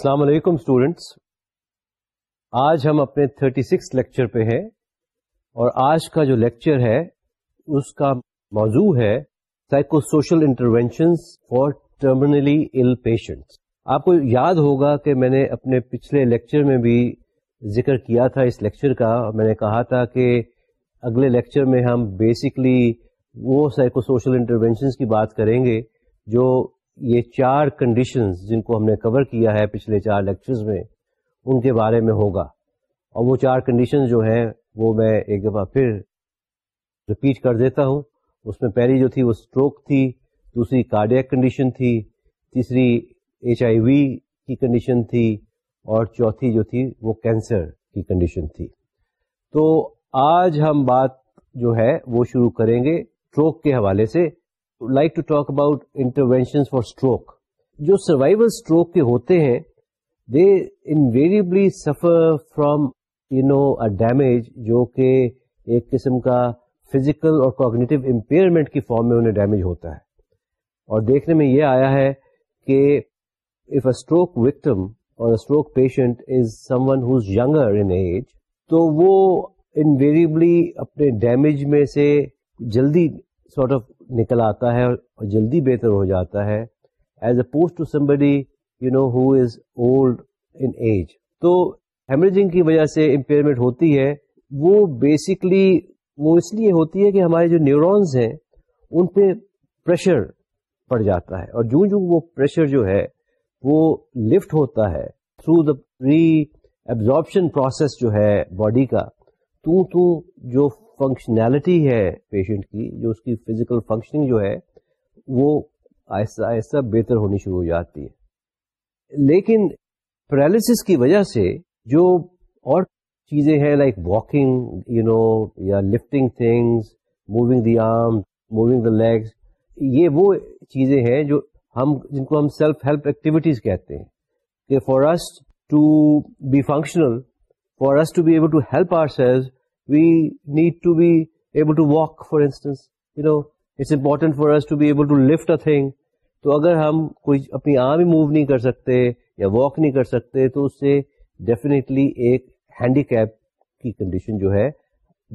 السلام علیکم اسٹوڈینٹس آج ہم اپنے تھرٹی سکس لیکچر پہ ہیں اور آج کا جو لیکچر ہے اس کا موضوع ہے psychosocial for terminally ill patients آپ کو یاد ہوگا کہ میں نے اپنے پچھلے لیکچر میں بھی ذکر کیا تھا اس لیکچر کا میں نے کہا تھا کہ اگلے لیکچر میں ہم بیسکلی وہ سائیکو سوشل انٹروینشنس کی بات کریں گے جو یہ چار کنڈیشنز جن کو ہم نے کور کیا ہے پچھلے چار لیکچرز میں ان کے بارے میں ہوگا اور وہ چار کنڈیشن جو ہیں وہ میں ایک دفعہ پھر رپیٹ کر دیتا ہوں اس میں پہلی جو تھی وہ اسٹروک تھی دوسری کارڈیک کنڈیشن تھی تیسری ایچ آئی وی کی کنڈیشن تھی اور چوتھی جو تھی وہ کینسر کی کنڈیشن تھی تو آج ہم بات جو ہے وہ شروع کریں گے اسٹروک کے حوالے سے like to talk about intervention for stroke جو سروائول اسٹروک کے ہوتے ہیں they invariably suffer from you know a damage جو کہ ایک قسم کا فزیکل اور کوگنیٹو امپیئرمنٹ کی فارم میں انہیں ڈیمیج ہوتا ہے اور دیکھنے میں یہ آیا ہے کہ if a stroke victim or stroke patient is someone who's یگر in age تو وہ انویریبلی اپنے ڈیمیج میں سے جلدی سارٹ آف نکل آتا ہے اور جلدی بہتر ہو جاتا ہے as a to somebody you know who is old in age تو ہیمریجنگ کی وجہ سے امپیئرمنٹ ہوتی ہے وہ بیسکلی وہ اس لیے ہوتی ہے کہ ہمارے جو نیورونز ہیں ان پہ پریشر پڑ جاتا ہے اور جوں جوں وہ پریشر جو ہے وہ لفٹ ہوتا ہے through the reabsorption process جو ہے باڈی کا تو جو فنکشنلٹی ہے پیشنٹ کی جو اس کی فزیکل فنکشننگ جو ہے وہ آہستہ آہستہ بہتر ہونی شروع ہو جاتی ہے لیکن پیرالس کی وجہ سے جو اور چیزیں ہیں لائک واکنگ یو نو یا lifting things moving the arm moving the legs یہ وہ چیزیں ہیں جو ہم جن کو ہم سیلف ہیلپ ایکٹیویٹیز کہتے ہیں کہ for us to be functional for us to be able to help ourselves we need to be able to walk for instance you know it's important for to be able thing تو اگر ہم کوئی اپنی آم ہی move نہیں کر سکتے یا واک نہیں کر سکتے تو اس سے ڈیفینیٹلی ایک ہینڈی کیپ کی کنڈیشن جو ہے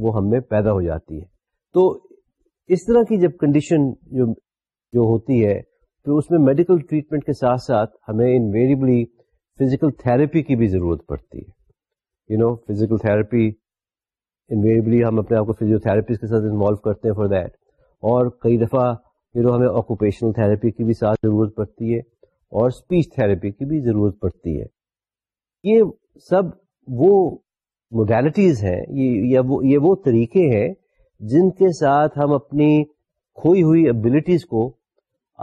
وہ ہم میں پیدا ہو جاتی ہے تو اس طرح کی جب کنڈیشن جو جو ہوتی ہے تو اس میں میڈیکل ٹریٹمنٹ کے ساتھ ساتھ ہمیں انویریبلی فزیکل تھرپی کی بھی ضرورت پڑتی ہے you know physical therapy invariably ہم اپنے آپ کو فزیو تھراپیز کے ساتھ انوالو کرتے ہیں فار دیٹ اور کئی دفعہ یو نو ہمیں آکوپیشنل تھراپی کی بھی ساتھ ضرورت پڑتی ہے اور اسپیچ تھراپی کی بھی ضرورت پڑتی ہے یہ سب وہ موڈیلٹیز ہیں یہ وہ طریقے ہیں جن کے ساتھ ہم اپنی کھوئی ہوئی ابلیٹیز کو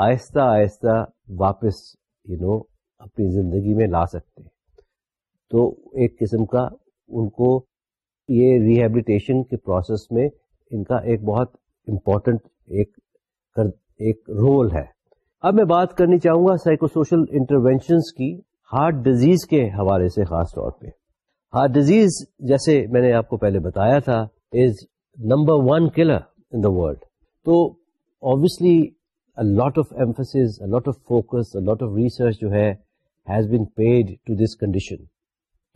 آہستہ آہستہ واپس یو نو اپنی زندگی میں لا سکتے ہیں تو ایک قسم کا ان کو یہ ریہیبلیٹیشن کے پروسیس میں ان کا ایک بہت امپورٹنٹ ایک ایک رول ہے اب میں بات کرنی چاہوں گا سائیکو سوشل انٹروینشنس کی ہارٹ ڈیزیز کے حوالے سے خاص طور پہ ہارٹ ڈیزیز جیسے میں نے آپ کو پہلے بتایا تھا is number one killer in the world تو obviously lot of emphasis lot of focus lot of research جو ہے has been paid to this condition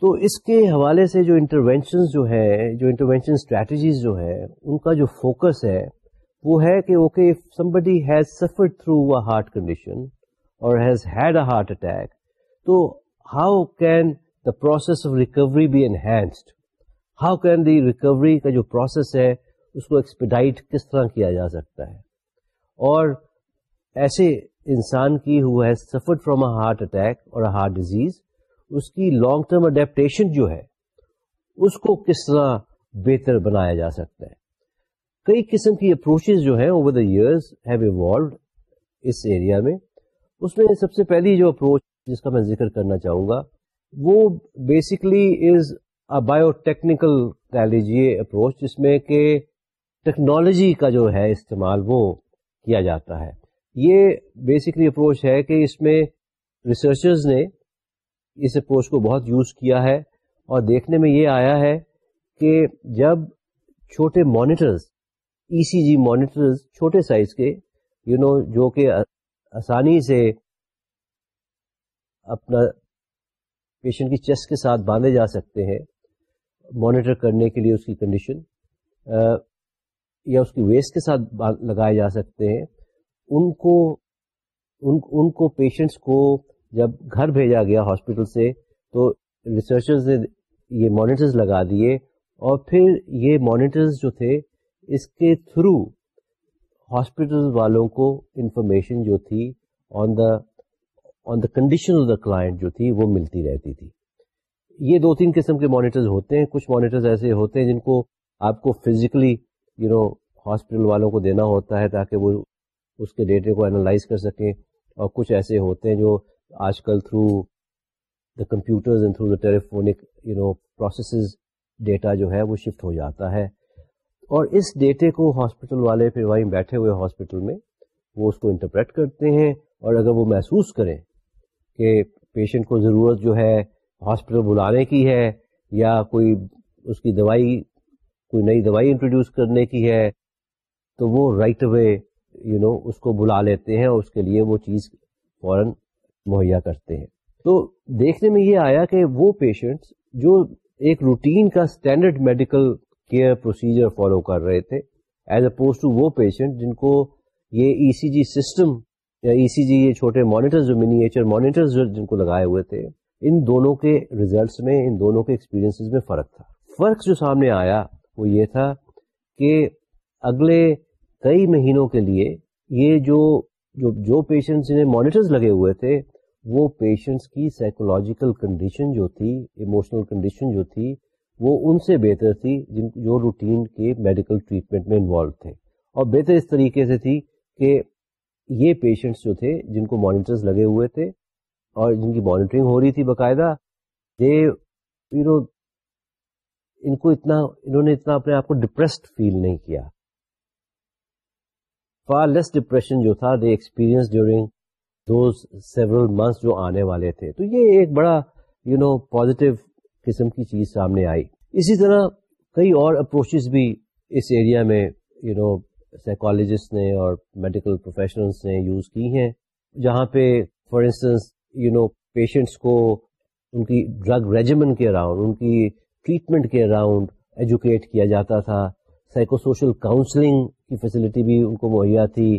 تو اس کے حوالے سے جو انٹروینشنز جو ہے جو انٹروینشن اسٹریٹجیز جو ہے ان کا جو فوکس ہے وہ ہے کہ okay somebody has suffer through a heart condition اور has had a heart attack تو how can the process of recovery be enhanced how can the recovery کا جو پروسیس ہے اس کو ایکسپیڈائٹ کس طرح کیا جا سکتا ہے اور ایسے انسان کی who has suffer from a heart attack or a heart disease اس کی لانگ ٹرم اڈیپٹیشن جو ہے اس کو کس طرح بہتر بنایا جا سکتا ہے کئی قسم کی اپروچز جو ہیں over the years have evolved us area میں اس میں سب سے پہلی جو اپروچ جس کا میں ذکر کرنا چاہوں گا وہ basically is a bio technical کہہ لیجیے اپروچ جس میں کہ ٹیکنالوجی کا جو ہے استعمال وہ کیا جاتا ہے یہ بیسکلی اپروچ ہے کہ اس میں ریسرچرز نے اس اپروچ کو بہت یوز کیا ہے اور دیکھنے میں یہ آیا ہے کہ جب چھوٹے monitors E C G monitors چھوٹے سائز کے یو you نو know, جو کہ آسانی سے اپنا پیشنٹ کی چیسٹ کے ساتھ باندھے جا سکتے ہیں مانیٹر کرنے کے لیے اس کی کنڈیشن یا اس کی ویسٹ کے ساتھ لگائے جا سکتے ہیں ان کو ان کو پیشنٹس کو جب گھر بھیجا گیا ہاسپٹل سے تو ریسرچرز نے یہ مانیٹرز لگا دیے اور پھر یہ مانیٹرز جو تھے اس کے تھرو ہاسپٹل والوں کو انفارمیشن جو تھی on the on the condition of the client جو تھی وہ ملتی رہتی تھی یہ دو تین قسم کے مانیٹرز ہوتے ہیں کچھ مانیٹرز ایسے ہوتے ہیں جن کو آپ کو فزیکلی یو نو ہاسپٹل والوں کو دینا ہوتا ہے تاکہ وہ اس کے ڈیٹے کو انالائز کر سکیں اور کچھ ایسے ہوتے ہیں جو آج کل through the computers and through the telephonic you know processes data جو ہے وہ شفٹ ہو جاتا ہے اور اس ڈیٹے کو ہاسپٹل والے پھر وہیں بیٹھے ہوئے ہاسپٹل میں وہ اس کو انٹرپریٹ کرتے ہیں اور اگر وہ محسوس کریں کہ پیشنٹ کو ضرورت جو ہے ہاسپٹل بلانے کی ہے یا کوئی اس کی دوائی کوئی نئی دوائی انٹروڈیوس کرنے کی ہے تو وہ رائٹ وے یو نو اس کو بلا لیتے ہیں اور اس کے لیے وہ چیز فوراً مہیا کرتے ہیں تو دیکھنے میں یہ آیا کہ وہ پیشنٹ جو ایک روٹین کا standard medical care procedure follow کر رہے تھے ایز اپوز ٹو وہ پیشنٹ جن کو یہ ای سی جی سسٹم یا ای سی جی یہ چھوٹے مانیٹر جو مینیچر ایچر مانیٹر جن کو لگائے ہوئے تھے ان دونوں کے ریزلٹس میں ان دونوں کے ایکسپیرینس میں فرق تھا فرق جو سامنے آیا وہ یہ تھا کہ اگلے کئی مہینوں کے لیے یہ جو پیشنٹ جنہیں مانیٹرز لگے ہوئے تھے وہ پیشنٹس کی سائیکولوجیکل کنڈیشن جو تھی ایموشنل کنڈیشن جو تھی وہ ان سے بہتر تھی جن جو روٹین کے میڈیکل ٹریٹمنٹ میں انوالو تھے اور بہتر اس طریقے سے تھی کہ یہ پیشنٹس جو تھے جن کو مانیٹرز لگے ہوئے تھے اور جن کی مانیٹرنگ ہو رہی تھی باقاعدہ ان کو اتنا انہوں نے اتنا اپنے آپ کو ڈپریسڈ فیل نہیں کیا فار لیس ڈپریشن جو تھا they experience during those several months جو آنے والے تھے تو یہ ایک بڑا یو نو پازیٹیو قسم کی چیز سامنے آئی اسی طرح کئی اور اپروچز بھی اس ایریا میں یو نو سائیکولوجسٹ نے اور میڈیکل پروفیشنلس نے یوز کی ہیں جہاں پہ for instance you know patients کو ان کی ڈرگ ریجمن کے اراؤنڈ ان کی ٹریٹمنٹ کے اراؤنڈ ایجوکیٹ کیا جاتا تھا سائیکو سوشل کاؤنسلنگ کی فیسلٹی بھی ان کو مہیا تھی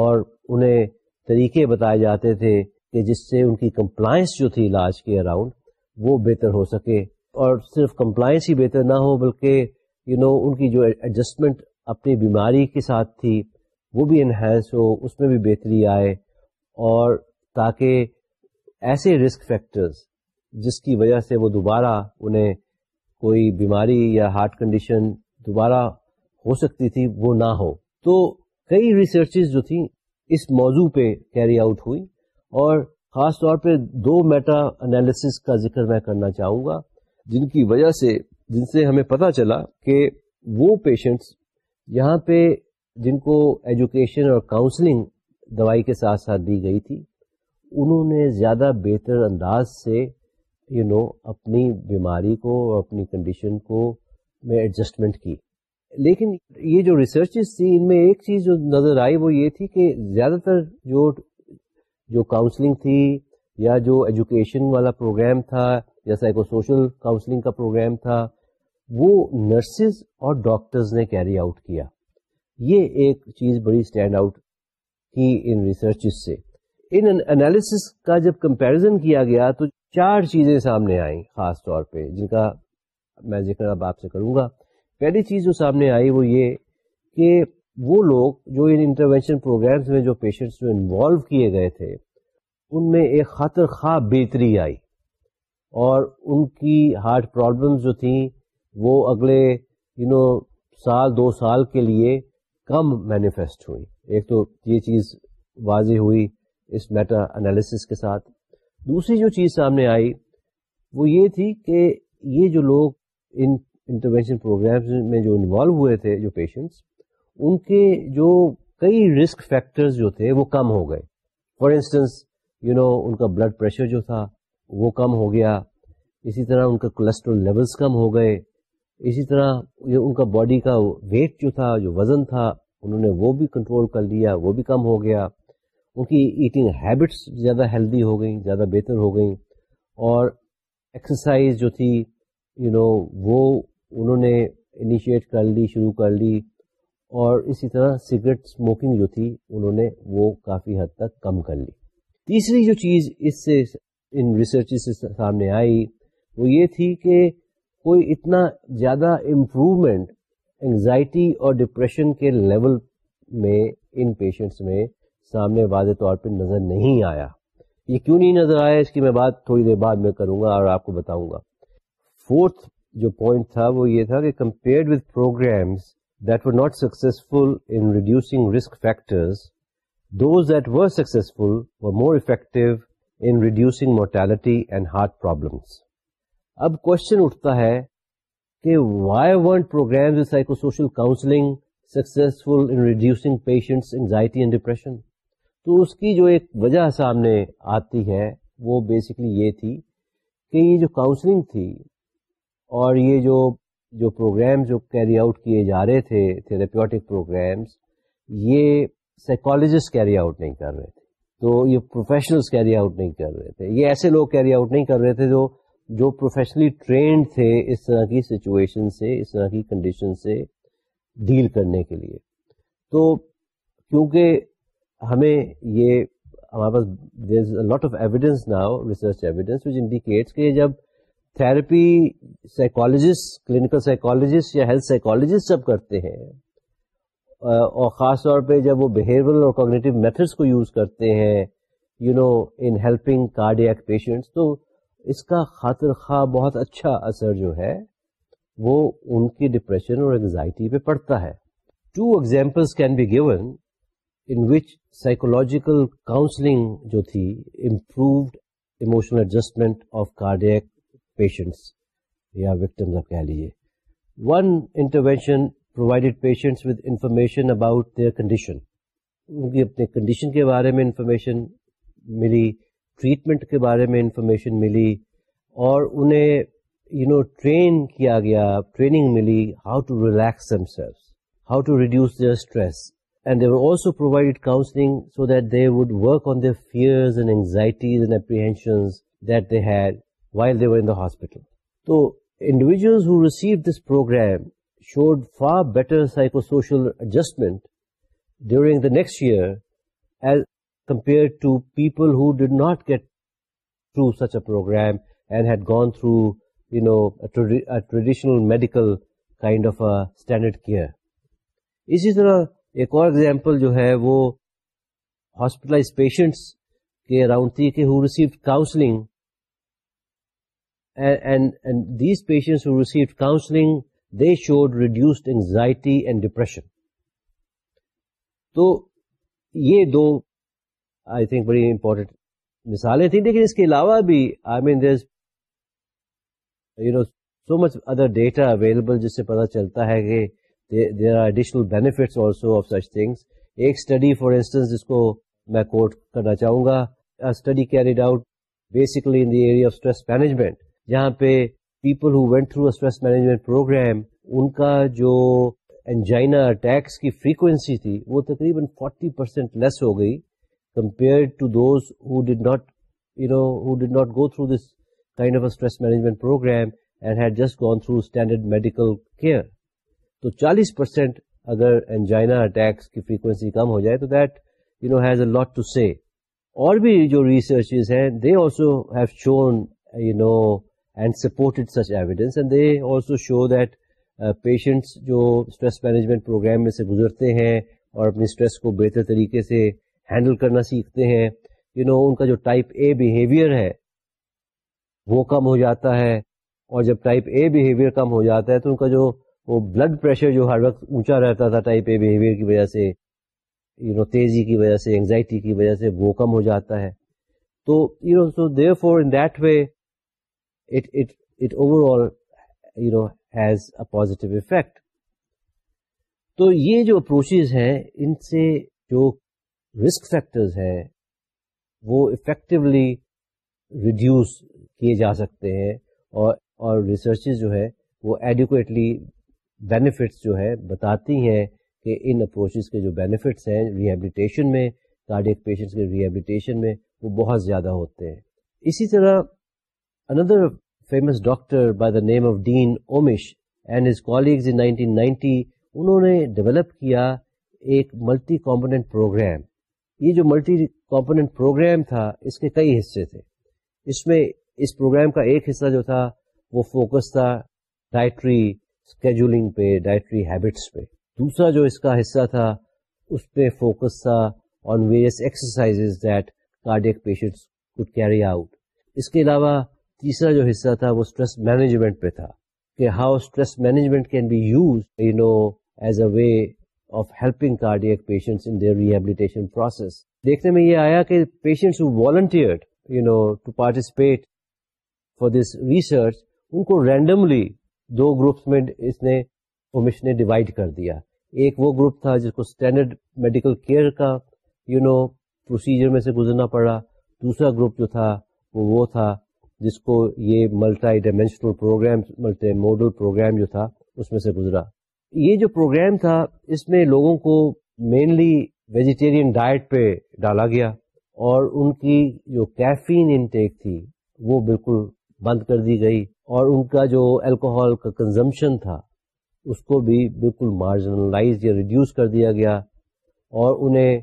اور انہیں طریقے بتائے جاتے تھے کہ جس سے ان کی کمپلائنس جو تھی علاج کے اراؤنڈ وہ بہتر ہو سکے اور صرف کمپلائنس ہی بہتر نہ ہو بلکہ یو you نو know, ان کی جو ایڈجسٹمنٹ اپنی بیماری کے ساتھ تھی وہ بھی انہینس ہو اس میں بھی بہتری آئے اور تاکہ ایسے رسک فیکٹرز جس کی وجہ سے وہ دوبارہ انہیں کوئی بیماری یا ہارٹ کنڈیشن دوبارہ ہو سکتی تھی وہ نہ ہو تو کئی ریسرچز جو تھیں اس موضوع پہ کیری آؤٹ ہوئی اور خاص طور پہ دو میٹا انالیسس کا ذکر میں کرنا چاہوں گا جن کی وجہ سے جن سے ہمیں پتہ چلا کہ وہ پیشنٹس یہاں پہ جن کو ایجوکیشن اور کاؤنسلنگ دوائی کے ساتھ ساتھ دی گئی تھی انہوں نے زیادہ بہتر انداز سے یو you نو know, اپنی بیماری کو اور اپنی کنڈیشن کو میں ایڈجسٹمنٹ کی لیکن یہ جو ریسرچز تھی ان میں ایک چیز جو نظر آئی وہ یہ تھی کہ زیادہ تر جو جو کاؤنسلنگ تھی یا جو ایجوکیشن والا پروگرام تھا یا سائیکو سوشل کاؤنسلنگ کا پروگرام تھا وہ نرسز اور ڈاکٹرز نے کیری آؤٹ کیا یہ ایک چیز بڑی اسٹینڈ آؤٹ تھی ان ریسرچ سے ان انالیسس کا جب کمپیریزن کیا گیا تو چار چیزیں سامنے آئیں خاص طور پہ جن کا میں ذکر اب آپ سے کروں گا پہلی چیز جو سامنے آئی وہ یہ کہ وہ لوگ جو انٹروینشن پروگرامس میں جو پیشنٹس میں انوالو کیے گئے تھے ان میں ایک خاطر خواہ بہتری آئی اور ان کی ہارٹ پرابلمز جو تھیں وہ اگلے یو نو سال دو سال کے لیے کم مینیفیسٹ ہوئی ایک تو یہ چیز واضح ہوئی اس میٹا انالیسس کے ساتھ دوسری جو چیز سامنے آئی وہ یہ تھی کہ یہ جو لوگ ان انٹروینشن پروگرامس میں جو انوالو ہوئے تھے جو پیشنٹس ان کے جو کئی رسک فیکٹرز جو تھے وہ کم ہو گئے فار انسٹنس یو نو ان کا بلڈ پریشر جو تھا وہ کم ہو گیا اسی طرح ان کا کولیسٹرول لیولس کم ہو گئے اسی طرح ان کا باڈی کا ویٹ جو تھا جو وزن تھا انہوں نے وہ بھی کنٹرول کر لیا وہ بھی کم ہو گیا ان کی ایٹنگ ہیبٹس زیادہ ہیلدی ہو گئیں زیادہ بہتر ہو گئیں اور ایکسرسائز جو تھی یو you نو know, وہ انہوں نے انیشیٹ کر لی شروع کر لی اور اسی طرح سگریٹ اسموکنگ جو تھی انہوں نے وہ کافی حد تک کم کر لی تیسری جو چیز اس سے ان ریسرچ سے سامنے آئی وہ یہ تھی کہ کوئی اتنا زیادہ امپروومنٹ انگزائٹی اور ڈپریشن کے لیول میں ان پیشنٹس میں سامنے واضح طور پہ نظر نہیں آیا یہ کیوں نہیں نظر آیا اس کی میں بات تھوڑی دیر بعد میں کروں گا اور آپ کو بتاؤں گا فورتھ جو پوائنٹ تھا وہ یہ تھا کہ compared with programmes that were not successful in reducing risk factors those that were successful were more effective in reducing mortality and heart problems اب کوشچن اٹھتا ہے کہ why would programme counselling successful in reducing patients anxiety and depression تو اس کی جو ایک وجہ سامنے آتی ہے وہ بیسکلی یہ تھی کہ یہ جو کاؤنسلنگ تھی اور یہ جو جو پروگرام جو کیری آؤٹ کیے جا رہے تھے تھراپیوٹک پروگرامس یہ سائیکالوجسٹ کیری آؤٹ نہیں کر رہے تھے تو یہ پروفیشنلس کیری آؤٹ نہیں کر رہے تھے یہ ایسے لوگ کیری آؤٹ نہیں کر رہے تھے جو جو پروفیشنلی ٹرینڈ تھے اس طرح کی سچویشن سے اس طرح کی کنڈیشن سے ڈیل کرنے کے لیے تو کیونکہ ہمیں یہ ہمارے پاس there is lot of evidence now research evidence indicates کہ جب تھراپی سائیکالوجسٹ کلینکل سائیکالوجسٹ یا ہیلتھ سائیکالوجسٹ جب کرتے ہیں اور خاص طور پہ جب وہ بہیویئر اور کوگنیٹو میتھڈس کو یوز کرتے ہیں you know in helping cardiac patients تو اس کا خاطر خواہ بہت اچھا اثر جو ہے وہ ان کی ڈپریشن اور انگزائٹی پہ پڑتا ہے two examples can be given in which psychological counselling جو تھی improved emotional adjustment of cardiac patients یا وکٹمز آپ کہہ لیجیے one intervention provided patients with information about their condition ان کی اپنے کنڈیشن کے بارے میں انفارمیشن ملی ٹریٹمنٹ کے بارے میں انفارمیشن ملی اور انہیں یو نو ٹرین کیا گیا ٹریننگ ملی how to relax them how to reduce their stress and they were also provided counselling so that they would work on their fears and anxieties and apprehensions that they had hospital تو individual programme showed for better adjustment during the next year as compare and had gone through you know traditional medical kind of standard care اسی طرح ایک اور example جو ہے وہ hospitalise patients کے around تھی کہ ہو ریسیو کاؤنسلنگ تھیں لیکن اس کے علاوہ بھی I know so much other data available جس سے پتا چلتا ہے کہ there are benefits also of such things ایک اسٹڈی فار انسٹنس جس کو میں کوٹ کرنا چاہوں گا study carried out stress management جہاں پہ people who went through stress management programme ان کا جو انجائنا اٹیکس کی فریکوینسی تھی وہ تقریباً فورٹی پرسینٹ لیس ہو گئی compare to those who who not not you know go through this kind of stress management program and had just gone through standard medical care تو چالیس percent اگر angina attacks کی frequency کم ہو جائے تو that you know has a lot to see اور بھی جو ریسرچز ہیں they also have shown you know and supported such evidence and they also show that patients جو اسٹریس مینجمنٹ پروگرام میں سے گزرتے ہیں اور اپنی اسٹریس کو بہتر طریقے سے ہینڈل کرنا سیکھتے ہیں یو you نو know, ان کا جو ٹائپ اے بیہیویئر ہے وہ کم ہو جاتا ہے اور جب ٹائپ اے بیہیویئر کم ہو جاتا ہے تو ان کا جو وہ بلڈ پریشر جو ہر وقت اونچا رہتا تھا ٹائپ اے بیہیویئر کی وجہ سے یو you نو know, تیزی کی وجہ سے انگزائٹی کی وجہ سے وہ کم ہو جاتا ہے تو you know so therefore in that way positive effect تو یہ جو اپروچز ہیں ان سے جو رسک فیکٹرز ہیں وہ افیکٹولی ریڈیوس کیے جا سکتے ہیں اور اور ریسرچز جو ہے وہ ایڈیکویٹلی بینیفٹس جو ہے بتاتی ہیں کہ ان اپروچز کے جو بینیفٹس ہیں ریہیبلیٹیشن میں کارڈیک پیشنٹس کے ریہیبلیٹیشن میں وہ بہت زیادہ ہوتے ہیں اسی طرح another famous doctor by the name of Dean Omish and his colleagues in 1990 انہوں نے ڈیولپ کیا ایک ملٹی کمپونیٹ پروگرام یہ جو ملٹی کمپونیٹ پروگرام تھا اس کے کئی حصے تھے ایک حصہ جو تھا وہ فوکس تھا اسکیجولنگ پہ ڈائٹری ہیبٹس پہ دوسرا جو اس کا حصہ تھا اس پہ فوکس تھا on various exercise cardiac patients patient carry out اس کے علاوہ تیسرا جو حصہ تھا وہ اسٹریس مینجمنٹ پہ تھا کہ how stress management can be use you know as a way of helping in their rehabilitation process دیکھنے میں یہ آیا کہ patients you know to participate for this research ان کو رینڈملی دو گروپس میں اس نے نے ڈیوائڈ کر دیا ایک وہ گروپ تھا جس کو اسٹینڈرڈ میڈیکل کیئر کا یو نو پروسیجر میں سے گزرنا پڑا دوسرا گروپ جو تھا وہ وہ تھا جس کو یہ multi dimensional programme multi modal programme جو تھا اس میں سے گزرا یہ جو پروگرام تھا اس میں لوگوں کو مینلی ویجیٹیرین ڈائٹ پہ ڈالا گیا اور ان کی جو کیفین انٹیک تھی وہ بالکل بند کر دی گئی اور ان کا جو الکوہول کا کنزمپشن تھا اس کو بھی بالکل مارجنلائز یا ریڈیوس کر دیا گیا اور انہیں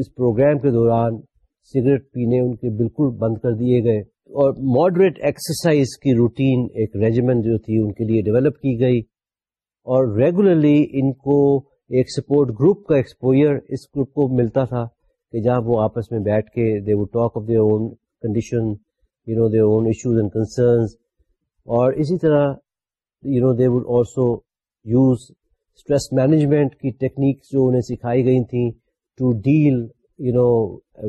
اس پروگرام کے دوران سگریٹ پینے ان کے بالکل بند کر دیے گئے اور ماڈریٹ ایکسرسائز کی روٹین ایک ریجیمنٹ جو تھی ان کے لیے ڈیولپ کی گئی اور ریگولرلی ان کو ایک سپورٹ گروپ کا ایکسپوئر اس گروپ کو ملتا تھا کہ جہاں وہ آپس میں بیٹھ کے they would talk of their own condition you know their own issues and concerns اور اسی طرح you know they would also use stress management کی ٹیکنیکس جو انہیں سکھائی گئی تھیں to deal you know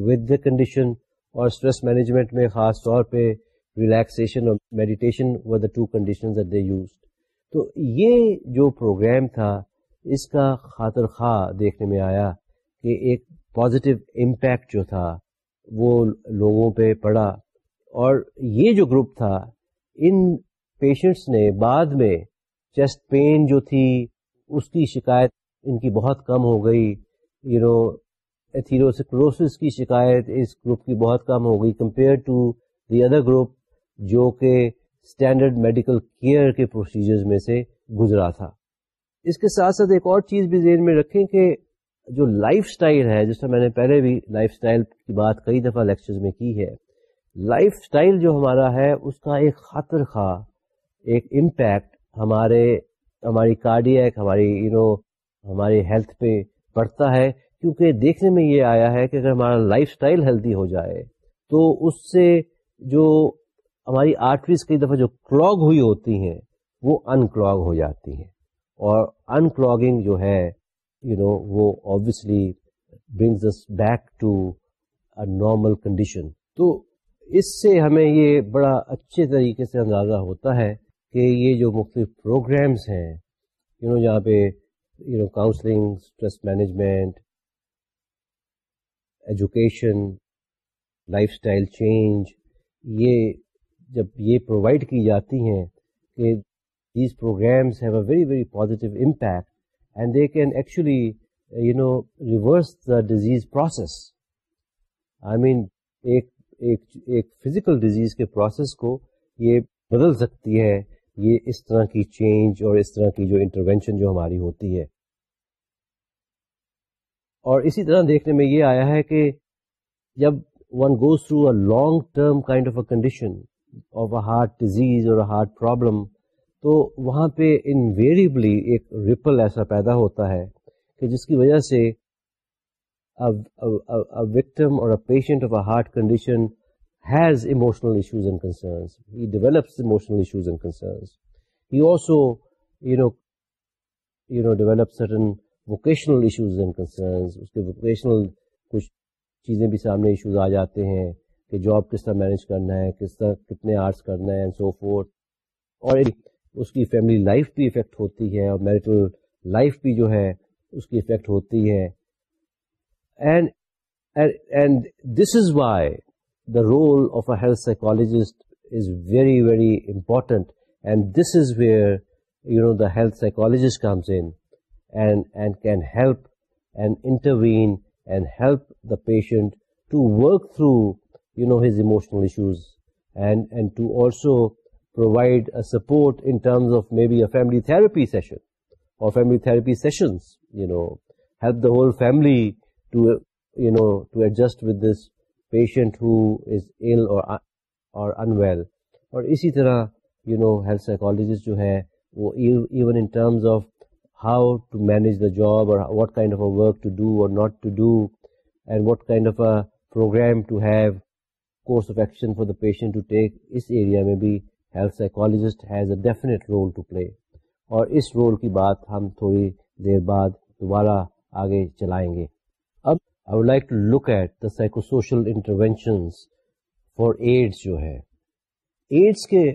with the condition اور اسٹریس مینجمنٹ میں خاص طور پہ ریلیکسیشن اور میڈیٹیشن و دا ٹو کنڈیشن تو یہ جو پروگرام تھا اس کا خاطر خواہ دیکھنے میں آیا کہ ایک پازیٹیو امپیکٹ جو تھا وہ لوگوں پہ پڑا اور یہ جو گروپ تھا ان پیشنٹس نے بعد میں چیسٹ پین جو تھی اس کی شکایت ان کی بہت کم ہو گئی یو know, ایتھیروسکلوسس کی شکایت اس گروپ کی بہت کم ہو گئی compare to the other group جو کہ اسٹینڈرڈ میڈیکل کیئر کے پروسیجرز میں سے گزرا تھا اس کے ساتھ ساتھ ایک اور چیز بھی ذہن میں رکھیں کہ جو لائف سٹائل ہے جس طرح میں نے پہلے بھی لائف سٹائل کی بات کئی دفعہ لیکچرز میں کی ہے لائف سٹائل جو ہمارا ہے اس کا ایک خاطر خواہ ایک امپیکٹ ہمارے ہماری کارڈیک ہماری یو you نو know, ہماری ہیلتھ پہ پڑتا ہے کیونکہ دیکھنے میں یہ آیا ہے کہ اگر ہمارا لائف سٹائل ہیلدی ہو جائے تو اس سے جو ہماری آرٹریز کئی دفعہ جو کلاگ ہوئی ہوتی ہیں وہ ان کلاگ ہو جاتی ہیں اور ان کلاگنگ جو ہے یو نو وہ obviously brings us back to normal condition تو اس سے ہمیں یہ بڑا اچھے طریقے سے اندازہ ہوتا ہے کہ یہ جو مختلف پروگرامز ہیں یو نو جہاں پہ you know counselling stress management education lifestyle change یہ جب یہ پرووائڈ کی جاتی ہیں کہ these programmes have a very very positive impact and they can actually you know reverse the disease process I mean ایک ایک فزیکل ڈیزیز کے پروسیس کو یہ بدل سکتی ہے یہ اس طرح کی چینج اور اس طرح کی جو انٹروینشن جو ہماری ہوتی ہے اور اسی طرح دیکھنے میں یہ آیا ہے کہ جب one goes through a long term kind of a condition of a heart disease اور ہارٹ پرابلم تو وہاں پہ انویریبلی ایک ریپل ایسا پیدا ہوتا ہے کہ جس کی وجہ سے وکٹم اور patient of a heart condition has emotional issues and concerns he develops emotional issues and concerns he also you know you know develop certain vocational issues and concerns اس کے ووکیشنل کچھ چیزیں بھی سامنے ایشوز آ جاتے ہیں کہ job کس طرح مینج کرنا ہے کس طرح کتنے آرٹس کرنا ہے سو اور اس کی فیملی لائف بھی افیکٹ ہوتی ہے اور میرٹل لائف بھی جو ہے اس کی افیکٹ ہوتی ہے and and this is why the role of a health psychologist is very very important and this is where you know the health psychologist in patient to work through you know his emotional therapy therapy help family involve اور اسی طرح you know health psychologies جو ہے how to manage the job what kind of to do اور patient to take اس area میں بھی health role to play اور اس رول کی بات ہم تھوڑی دیر بعد دوبارہ آگے چلائیں گے اب I would like to look at the psychosocial intervention for AIDS جو ہے ایڈس کے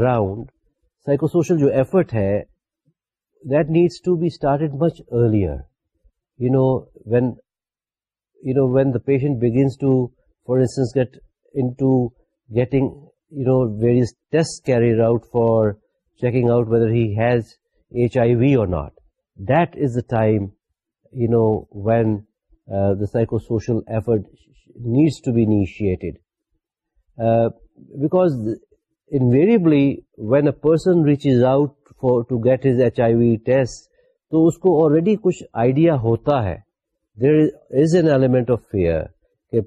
اراؤنڈ سائیکو سوشل جو ایفرٹ ہے that needs to be started much earlier. When the patient begins to, for instance, get into getting, various tests carried out for checking out whether he has HIV or not, that is the time, when uh, the psychosocial effort needs to be initiated. Uh, because invariably when a person reaches out for to get his H I V test تو اس کو already کچھ idea ہوتا ہے there is an element of fear کہ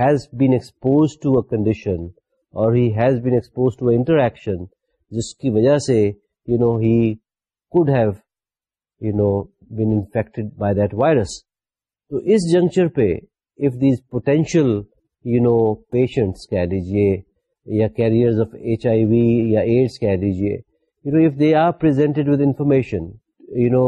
has been exposed to a condition اور has been exposed to a interaction جس کی وجہ سے you know he could have you know been infected by that virus تو اس جنکچر پہ if these potential you know patients کہہ لیجیے یا carriers of H I V یا ایڈس کہہ دیجیے you know if they are with information you know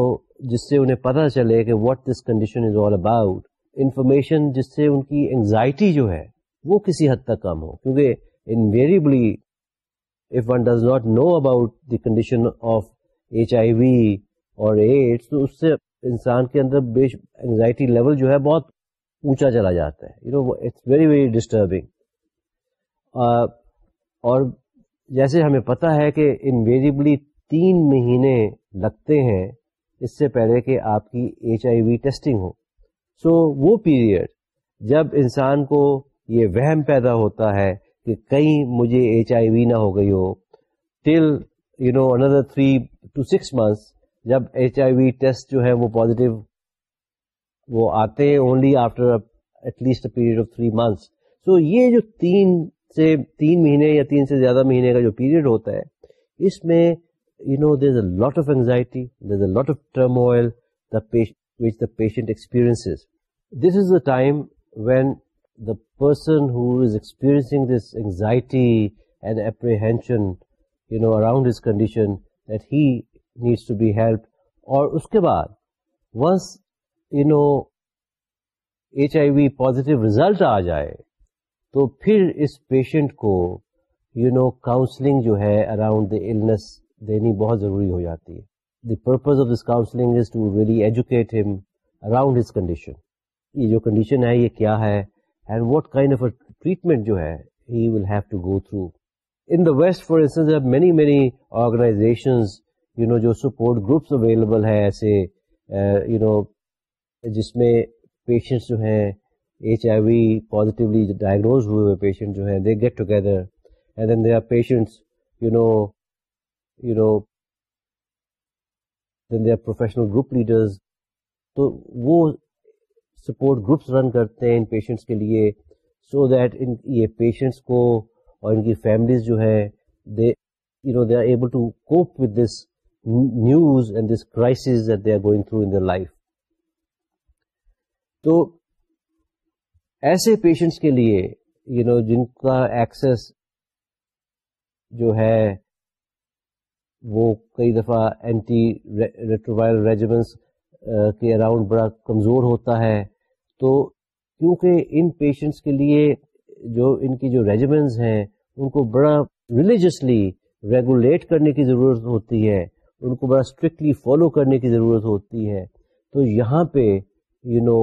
جس سے انہیں پتہ چلے کہ what this condition is all about information جس سے ان کی اینگزائٹی جو ہے وہ کسی حد تک کم ہو کیونکہ invariably if one does not know about the condition of H I V اور ایڈس تو اس سے انسان کے اندر لیول جو ہے بہت اونچا چلا جاتا ہے you know it's very very disturbing اور جیسے ہمیں پتہ ہے کہ انویریبلی تین مہینے لگتے ہیں اس سے پہلے کہ آپ کی H I V testing so so so, وہ پیریڈ جب انسان کو یہ وہم پیدا ہوتا ہے کہ کہیں مجھے ایچ آئی وی نہ ہو گئی ہو ٹل یو نو اندر تھری ٹو سکس منتھس جب ایچ آئی وی ٹیسٹ جو ہے وہ پازیٹیو وہ آتے ہیں only after at least period of three months so یہ جو تین سے تین مہینے یا تین سے زیادہ مہینے کا جو پیریڈ ہوتا ہے اس میں you know there is a lot of anxiety there is a lot of turmoil which the patient experience this is the time when the person who is experiencing this anxiety and apprehension you know around this condition that he needs to be help اور اس کے بعد once you know H I V positive result آ جائے تو پھر اس پیشنٹ کو یو نو کاؤنسلنگ جو ہے اراؤنڈ النس دینی بہت ضروری ہو جاتی ہے the purpose of this counselling is to educate him around his condition یہ جو کنڈیشن ہے یہ کیا ہے and what kind of treatment جو ہے he will have to go through in the West for instance many many organisations you know جو support groups available ہے ایسے یو uh, نو جس میں پیشنٹس جو ہیں H I V positively diagnosed ہوئے ہوئے پیشنٹ جو ہیں they get together and then then they they are are patients you you know know professional group leaders تو وہ سپورٹ گروپس رن کرتے ہیں ان پیشنٹس کے لیے سو دیٹ ان یہ پیشنٹس کو اور ان کی فیملیز جو ہیں news and this crisis that they are going through in life تو ایسے پیشنٹس کے لیے یو نو جن کا ایکسس جو ہے وہ کئی دفعہ اینٹی ریٹروائل ریجیمنٹس کے اراؤنڈ بڑا کمزور ہوتا ہے تو کیونکہ ان پیشنٹس کے لیے جو ان کی جو ریجیمنٹس ہیں ان کو بڑا ریلیجیسلی ریگولیٹ کرنے کی ضرورت ہوتی ہے ان کو بڑا اسٹرکٹلی فالو کرنے کی ضرورت ہوتی ہے تو یہاں پہ you know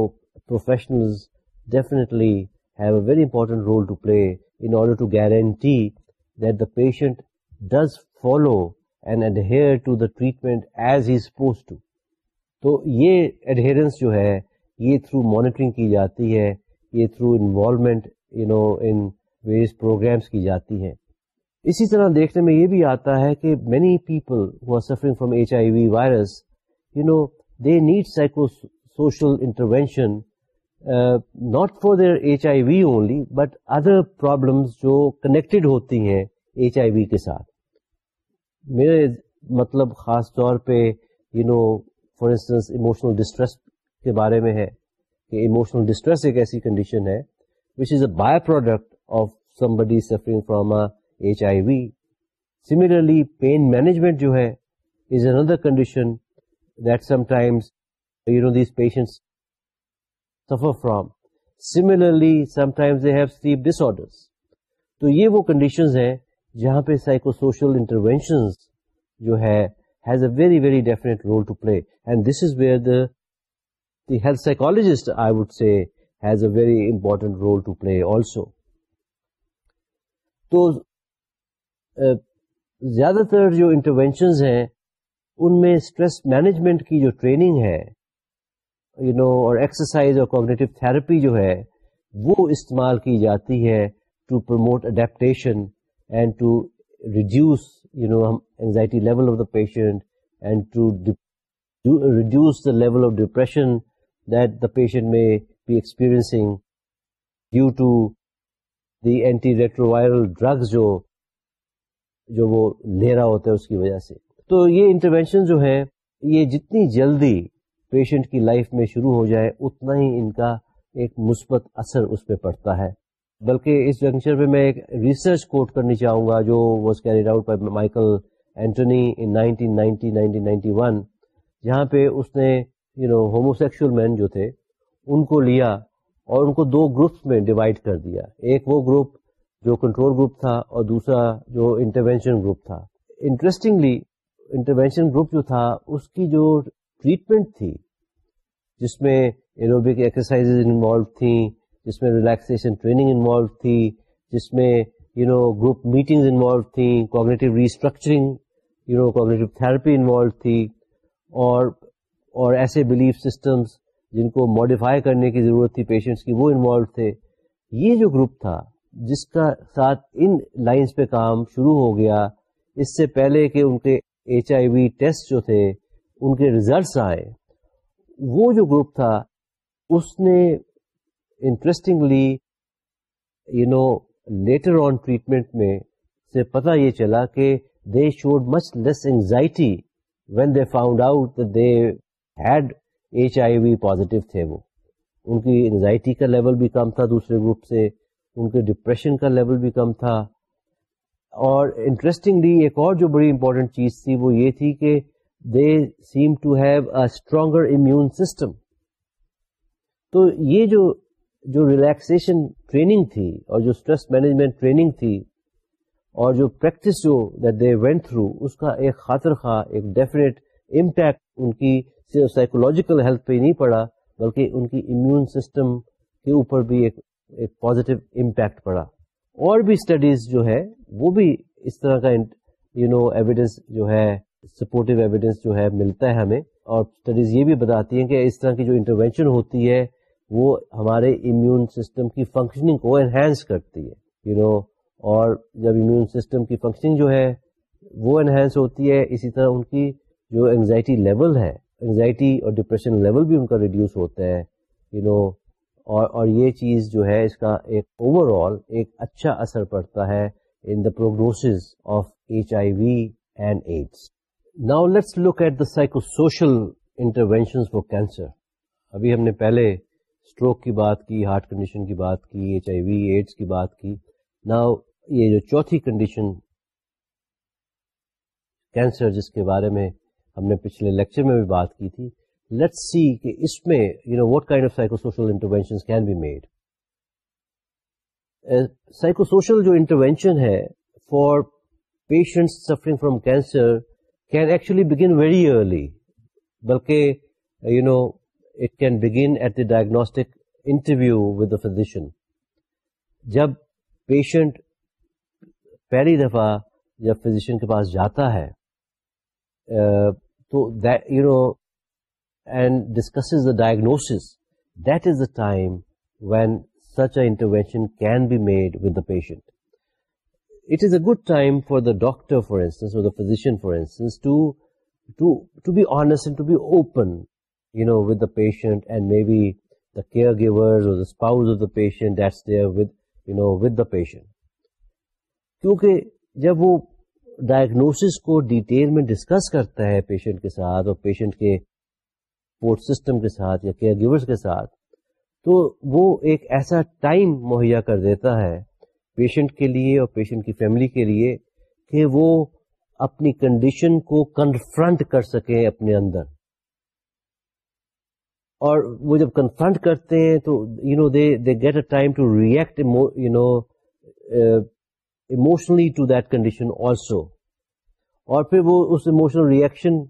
professionals definitely have a very important role to play to guarantee patient does follow and treatment as تو یہ جو ہے یہ تھرو مانیٹرنگ کی جاتی ہے یہ through involvement you know in various programmes کی جاتی ہے اسی طرح دیکھنے میں یہ بھی آتا ہے کہ many people who are suffering from H I V virus you know they need psychosocial intervention not for their H I V only but other problems جو کنیکٹڈ ہوتی ہیں ایچ آئی وی کے ساتھ میرے مطلب خاص طور پہ you know for instance distress کے بارے میں ہے کہ اموشنل ڈسٹریس ایک ایسی کنڈیشن ہے which is a byproduct of somebody suffering from H I V similarly pain management جو ہے is another condition that sometimes you know these patients suffer from similarly sometimes they have sleep disorders تو یہ وہ conditions ہیں جہاں پہ psycho social interventions جو ہے has a very very definite role to play and this is where the health ویئروجسٹ I would say has a very important role to play also تو uh, زیادہ تر جو انٹروینشنز ہیں ان میں اسٹریس مینجمنٹ کی جو ٹریننگ ہے یو نو اور ایکسرسائز اور کوگنیٹو تھراپی جو ہے وہ استعمال کی جاتی ہے to promote adaptation and to reduce you know um anxiety level of the patient and to reduce the level of depression that the patient may be experiencing due to the antiretroviral drugs جو جو وہ لے رہا ہوتا ہے اس کی وجہ سے تو یہ انٹروینشن جو ہے یہ جتنی جلدی پیشنٹ کی لائف میں شروع ہو جائے اتنا ہی ان کا ایک مثبت اثر اس پہ پڑتا ہے بلکہ اس جنکچر پہ میں ایک ریسرچ کوٹ کرنی چاہوں گا جو was carried out by Michael in جہاں پہ اس نے یو نو سیکشل مین جو تھے ان کو لیا اور ان کو دو گروپس میں ڈیوائڈ کر دیا ایک وہ گروپ جو کنٹرول گروپ تھا اور دوسرا جو انٹروینشن گروپ تھا انٹرسٹنگلی انٹروینشن گروپ جو تھا اس کی جو ٹریٹمنٹ تھی جس میں ایروبک ایکسرسائز انوالو تھیں جس میں ریلیکسیشن ٹریننگ انوالو تھی جس میں you know group meeting involve تھیں cognitive restructuring you know therapy involve تھی اور ایسے بلیف سسٹمس جن کو ماڈیفائی کرنے کی ضرورت تھی پیشنٹس کی وہ انوالو تھے یہ جو گروپ تھا جس کا ساتھ ان لائنس پہ کام شروع ہو گیا اس سے پہلے کہ ان کے ایچ آئی وی ٹیسٹ جو تھے ان کے ریزلٹس آئے وہ جو گروپ تھا اس نے interestingly you know later on treatment میں سے پتا یہ چلا کہ they showed much less anxiety when they found out they had H I V positive تھے وہ ان کی اینگزائٹی کا لیول بھی کم تھا دوسرے گروپ سے ان کے ڈپریشن کا لیول بھی کم تھا اور انٹرسٹنگلی ایک اور جو بڑی امپورٹنٹ چیز تھی وہ یہ تھی کہ اسٹرانگر امیون سسٹم تو یہ جو جو ریلیکسیشن ٹریننگ تھی اور جو اسٹریس مینجمنٹ ٹریننگ تھی اور جو پریکٹس جو دے وینٹ تھرو اس کا ایک خاطر خواہ ایک ڈیفینیٹ امپیکٹ ان کی سائیکولوجیکل ہیلتھ پہ نہیں پڑا بلکہ ان کی امیون سسٹم کے اوپر بھی ایک ایک پازیٹیو امپیکٹ پڑا اور بھی اسٹڈیز جو ہے وہ بھی اس طرح کا یو نو ایویڈینس جو ہے سپورٹو ایویڈینس جو ہے ملتا ہے ہمیں اور اسٹڈیز یہ بھی بتاتی ہیں کہ اس طرح کی جو انٹروینشن ہوتی ہے وہ ہمارے امیون سسٹم کی فنکشننگ کو انہینس کرتی ہے یو you نو know, اور جب امیون سسٹم کی فنکشننگ جو ہے وہ انہینس ہوتی ہے اسی طرح ان کی جو انگزائٹی لیول ہے انگزائٹی اور ڈپریشن لیول بھی ان کا ریڈیوس ہوتا ہے یو you نو know, اور یہ چیز جو ہے اس کا ایک اوور آل ایک اچھا اثر پڑتا ہے in the prognosis of H I V and AIDS نا let's look at the psychosocial intervention for cancer ابھی ہم نے پہلے اسٹروک کی بات کی ہارٹ کنڈیشن کی بات کی ایچ آئی وی ایڈس کی بات کی ناؤ یہ جو چوتھی کنڈیشن کینسر جس کے بارے میں ہم نے پچھلے لیکچر میں بھی بات کی تھی لیٹس سی کہ اس میں you know what kind of psychosocial intervention can be made psychosocial جو انٹروینشن ہے for patient suffering from cancer can actually begin very early بلکہ you know it can begin at the diagnostic interview with physician جب patient پہلی دفعہ جب physician کے پاس جاتا ہے uh, تو you know and discuss the diagnosis that is a time when such a can be made with the patient it is a good time for the doctor for instance the physician for instance and may bear gives patient کیونکہ جب وہ diagnosis کو detail میں discuss کرتا ہے patient کے ساتھ اور پیشنٹ کے ساتھ یا کیئر گیورس کے ساتھ تو وہ ایک ایسا ٹائم مہیا کر دیتا ہے پیشنٹ کے لیے اور پیشنٹ کی فیملی کے لیے کہ وہ اپنی کنڈیشن کو کنفرنٹ کر سکیں اپنے اندر اور وہ جب کنفرنٹ کرتے ہیں تو you know they they get a time to react you know emotionally to that condition also اور پھر وہ اس اموشنل ریئیکشن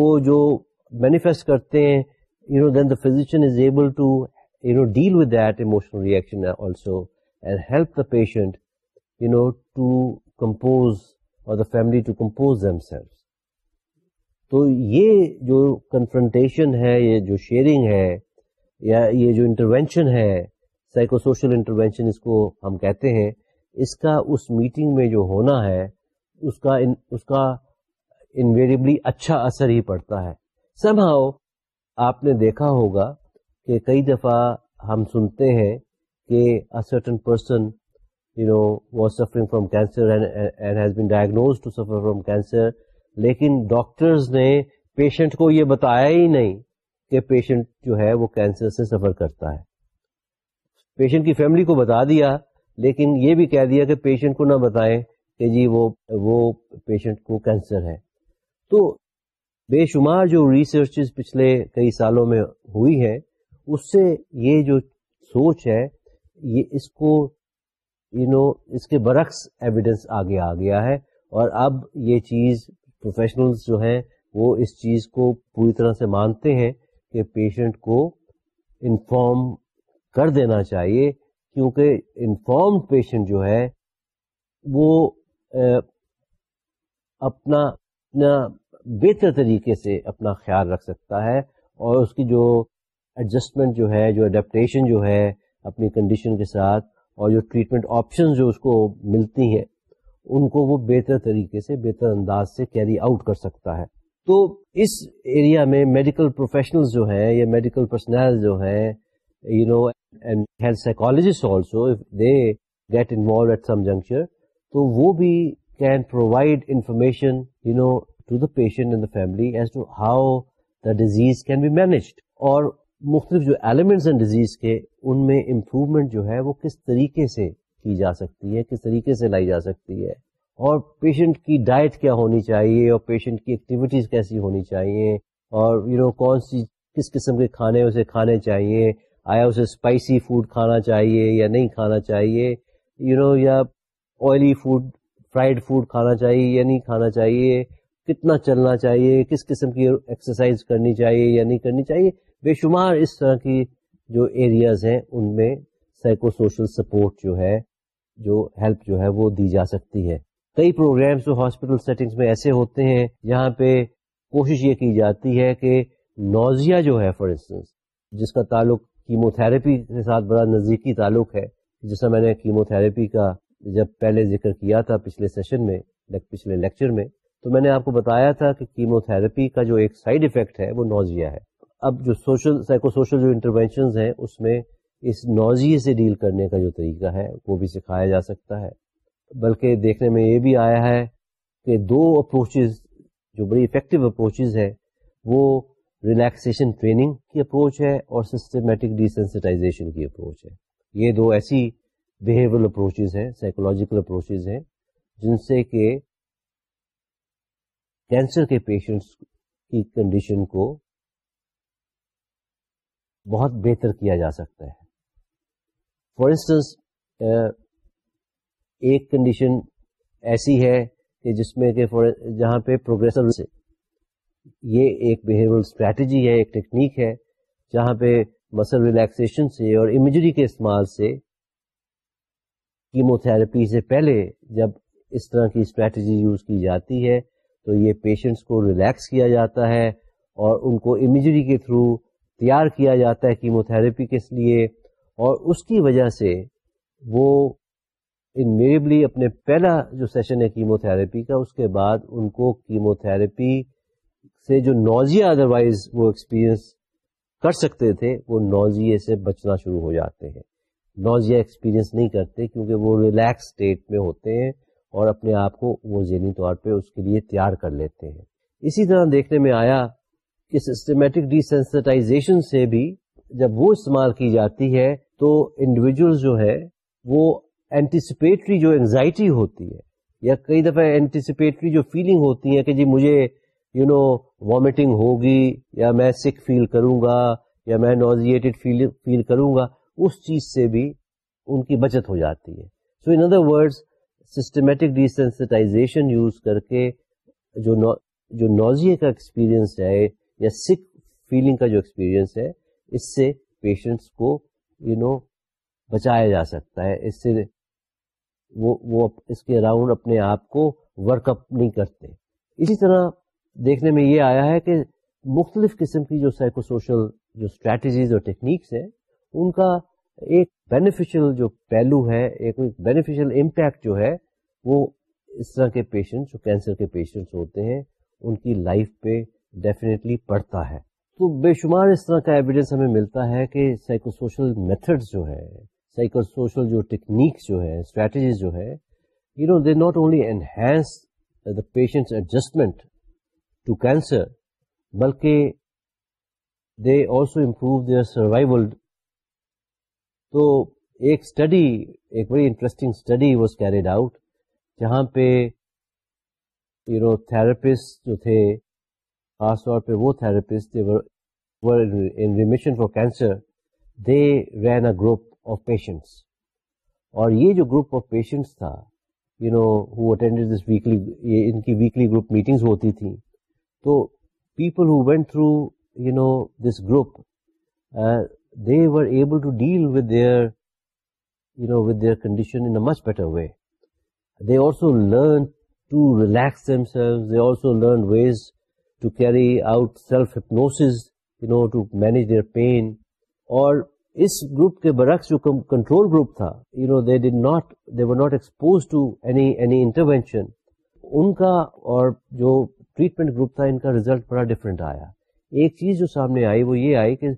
کو جو مینیفیسٹ کرتے ہیں you know then the physician is able to you know deal with that emotional reaction also patient you know to compose اور یہ جو کنفرنٹیشن ہے یہ جو شیئرنگ ہے یا یہ جو انٹروینشن ہے سائیکو سوشل انٹروینشن اس کو ہم کہتے ہیں اس کا اس میٹنگ میں جو ہونا ہے اس کا اس کا انویریبلی اچھا اثر ہی پڑتا ہے ہاؤ آپ نے دیکھا ہوگا کہ کئی دفعہ ہم سنتے ہیں کہ certain person you know was suffering from cancer and has been diagnose to suffer from cancer لیکن ڈاکٹرز نے پیشنٹ کو یہ بتایا ہی نہیں کہ پیشنٹ جو ہے وہ کینسر سے سفر کرتا ہے پیشنٹ کی فیملی کو بتا دیا لیکن یہ بھی کہہ دیا کہ پیشنٹ کو نہ بتائیں کہ جی وہ وہ پیشنٹ کو کینسر ہے تو بے شمار جو ریسرچز پچھلے کئی سالوں میں ہوئی ہیں اس سے یہ جو سوچ ہے یہ اس کو یو نو اس کے برعکس ایویڈینس آگے آ گیا ہے اور اب یہ چیز پروفیشنلز جو ہیں وہ اس چیز کو پوری طرح سے مانتے ہیں کہ پیشنٹ کو انفارم کر دینا چاہیے کیونکہ انفارمڈ پیشنٹ جو ہے وہ اپنا اپنا بہتر طریقے سے اپنا خیال رکھ سکتا ہے اور اس کی جو ایڈجسٹمنٹ جو ہے جو اڈیپٹیشن جو ہے اپنی کنڈیشن کے ساتھ اور جو ٹریٹمنٹ آپشن جو اس کو ملتی ہیں ان کو وہ بہتر طریقے سے بہتر انداز سے کیری آؤٹ کر سکتا ہے تو اس ایریا میں میڈیکل پروفیشنل جو ہیں یا میڈیکل پرسنل جو ہیں you know health also they get involved at some juncture تو وہ بھی can provide information you know to the patient and the family as to how the disease can be managed اور مختلف جو elements ہیں disease کے ان میں improvement جو ہے وہ کس طریقے سے کی جا سکتی ہے کس طریقے سے لائی جا سکتی ہے اور پیشنٹ کی ڈائٹ کیا ہونی چاہیے اور پیشنٹ کی ایکٹیویٹیز کیسی ہونی چاہیے اور یو نو کون سی کس قسم کے کھانے اسے کھانے چاہیے آیا اسے اسپائسی فوڈ کھانا چاہیے یا نہیں کھانا چاہیے یو نو یا آئلی فوڈ فرائیڈ فوڈ کھانا چاہیے یا نہیں کھانا چاہیے کتنا چلنا چاہیے کس قسم کی ایکسرسائز کرنی چاہیے یا نہیں کرنی چاہیے بے شمار اس طرح کی جو ایریاز ہیں ان میں سائیکو سوشل سپورٹ جو ہے جو ہیلپ جو ہے وہ دی جا سکتی ہے کئی پروگرامس جو ہاسپٹل سیٹنگس میں ایسے ہوتے ہیں جہاں پہ کوشش یہ کی جاتی ہے کہ نوزیا جو ہے فار انسٹنس جس کا تعلق کیمو تھراپی کے ساتھ بڑا نزدیکی تعلق ہے جیسا میں نے کیمو تھراپی کا جب پہلے ذکر کیا تھا پچھلے سیشن میں پچھلے لیکچر میں تو میں نے آپ کو بتایا تھا کہ کیمو تھراپی کا جو ایک سائڈ افیکٹ ہے وہ نوزیا ہے اب جو سوشل سائیکو سوشل جو انٹروینشنز ہیں اس میں اس نوزیے سے ڈیل کرنے کا جو طریقہ ہے وہ بھی سکھایا جا سکتا ہے بلکہ دیکھنے میں یہ بھی آیا ہے کہ دو اپروچز جو بڑی افیکٹو اپروچز ہیں وہ ریلیکسیشن ٹریننگ کی اپروچ ہے اور سسٹمیٹک ڈیسینسٹائزیشن کی اپروچ ہے یہ دو ایسی بیہیویئر اپروچز ہیں سائیکولوجیکل اپروچز ہیں جن سے کہ کینسر کے پیشنٹس کی کنڈیشن کو بہت بہتر کیا جا سکتا ہے فار انسٹنس ایک کنڈیشن ایسی ہے کہ جس میں کہ جہاں پہ سے یہ ایک بیہیو اسٹریٹجی ہے ایک ٹیکنیک ہے جہاں پہ مسل ریلیکسیشن سے اور امیجری کے استعمال سے کیموتھیراپی سے پہلے جب اس طرح کی اسٹریٹجی یوز کی جاتی ہے تو یہ پیشنٹس کو ریلیکس کیا جاتا ہے اور ان کو امیجری کے تھرو تیار کیا جاتا ہے کیموتھیراپی کے لیے اور اس کی وجہ سے وہ اپنے پہلا جو سیشن ہے کیموتھیراپی کا اس کے بعد ان کو کیموتھیراپی سے جو نوزیا ادروائز وہ ایکسپیرئنس کر سکتے تھے وہ نوزیے سے بچنا شروع ہو جاتے ہیں نوزیا ایکسپیرئنس نہیں کرتے کیونکہ وہ ریلیکس اسٹیٹ میں ہوتے ہیں اور اپنے آپ کو وہ ذہنی طور پہ اس کے لیے تیار کر لیتے ہیں اسی طرح دیکھنے میں آیا کہ سسٹمیٹک ڈیسینسٹائزیشن سے بھی جب وہ استعمال کی جاتی ہے تو انڈیویجل جو ہے وہ اینٹیسپیٹری جو انگزائٹی ہوتی ہے یا کئی دفعہ اینٹیسپیٹری جو فیلنگ ہوتی ہے کہ جی مجھے یو نو وامٹنگ ہوگی یا میں سکھ فیل کروں گا یا میں نوزیٹڈ فیل کروں گا اس چیز سے بھی ان کی بچت ہو جاتی ہے so in other words systematic desensitization use کر کے جو جو نوزیے کا ایکسپیرینس ہے یا سکھ فیلنگ کا جو ایکسپیرینس ہے اس سے پیشنٹس کو یو نو بچایا جا سکتا ہے اس سے وہ, وہ اس کے اراؤنڈ اپنے آپ کو ورک اپ نہیں کرتے اسی طرح دیکھنے میں یہ آیا ہے کہ مختلف قسم کی جو سائیکو سوشل جو اسٹریٹجیز اور ٹیکنیکس ہیں ان کا ایک بینیفیشل جو پہلو ہے ایک بینیفیشل امپیکٹ جو ہے وہ اس طرح کے پیشنٹس کینسر کے پیشنٹس ہوتے ہیں ان کی لائف پہ ڈیفینیٹلی پڑتا ہے تو بے شمار اس طرح کا ایویڈینس ہمیں ملتا ہے کہ سائیکو سوشل میتھڈ جو ہے سائیکو سوشل جو ٹیکنیکس جو ہے اسٹریٹجیز جو ہے you know they not only enhance the patient adjustment to cancer بلکہ they also improve their survival تو ایک اسٹڈی ایک very interesting study was carried out جہاں پہ یو نو تھراپسٹ جو تھے خاص طور پہ وہ therapist remission for cancer they ran a group of patients اور یہ جو گروپ آف پیشنٹس تھا یو نو دس ویکلی ان کی ویکلی گروپ میٹنگس ہوتی تھیں تو people who went through you know this group us group کے برعکس جو کنٹرول گروپ تھا you know they they not not were expose to any any intervention ان کا اور جو ٹریٹمنٹ گروپ تھا ان کا ریزلٹ بڑا ڈفرینٹ آیا ایک چیز جو سامنے آئی وہ یہ آئی کہ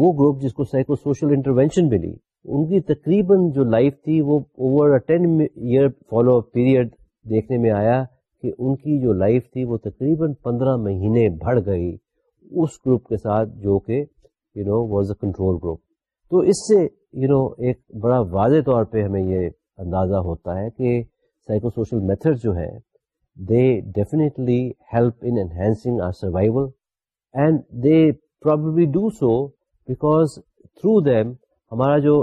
وہ گروپ جس کو سائیکو سوشل انٹروینشن ملی ان کی تقریباً جو لائف تھی وہ over ten year follow up period دیکھنے میں آیا کہ ان کی جو لائف تھی وہ تقریباً پندرہ مہینے بڑھ گئی اس گروپ کے ساتھ جو کہ you know was a control group تو اس سے یو you نو know, ایک بڑا واضح طور پہ ہمیں یہ اندازہ ہوتا ہے کہ سائیکو سوشل میتھڈ جو ہیں they definitely help in enhancing our survival and they probably do so because through them ہمارا جو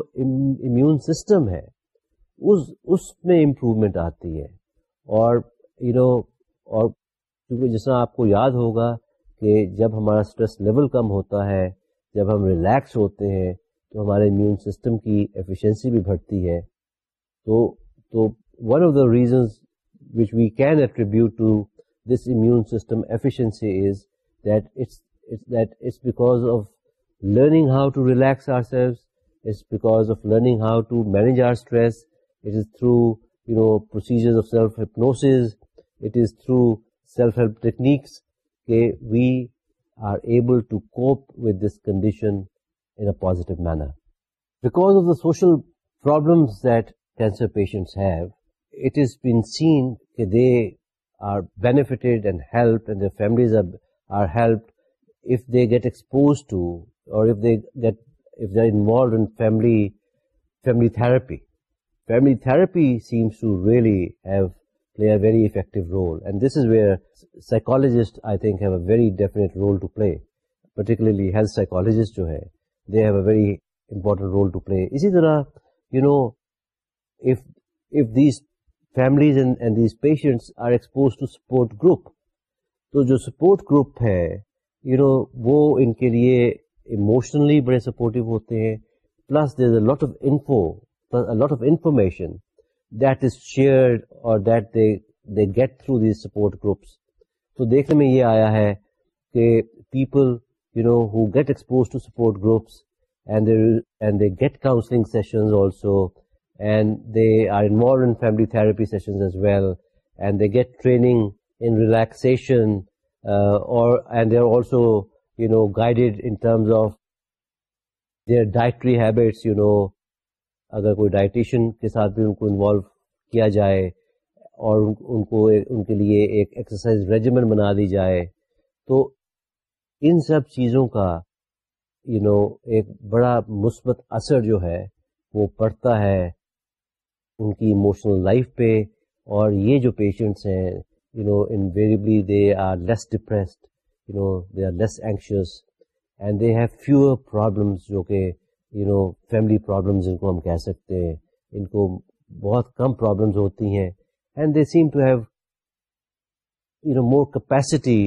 امیون سسٹم ہے اس میں امپرومنٹ آتی ہے اور یو نو اور کیونکہ جس طرح آپ کو یاد ہوگا کہ جب ہمارا اسٹریس لیول کم ہوتا ہے جب ہم ریلیکس ہوتے ہیں تو ہمارے امیون سسٹم کی ایفیشنسی بھی بڑھتی ہے تو تو one of the reasons which we can attribute to this immune system efficiency is that that it's it's because of learning how to relax ourselves, it's because of learning how to manage our stress. It is through, procedures of self-hypnosis. It is through self-help techniques. Okay, we are able to cope with this condition in a positive manner. Because of the social problems that cancer patients have, it has been seen that they are benefited and helped, and their families are helped if they get exposed to family therapy family therapy seems to really have play particularly جو ہے اسی طرح these patients are expose group تو جو support group ہے you know وہ ان کے لیے ہوتے ہیں پلس ارٹ اے لاٹ آف انفارمیشن تو دیکھنے میں یہ آیا ہے کہ who get expose to support groups get counselling well and they also you know guided in terms of their dietary habits you know اگر کوئی ڈائٹیشین کے ساتھ بھی ان کو انوالو کیا جائے اور ان کو ان کے لیے ایک ایکسرسائز ریجیمنٹ بنا دی جائے تو ان سب چیزوں کا یو you نو know, ایک بڑا مثبت اثر جو ہے وہ پڑتا ہے ان کی ایموشنل لائف پہ اور یہ جو پیشنٹس ہیں you know invariably they are less depressed you know they are less anxious and they have fewer problems جو کہ یو نو فیملی پرابلم ان کو ہم کہہ سکتے ہیں ان کو بہت کم پرابلمز ہوتی ہیں and they seem to have you know more capacity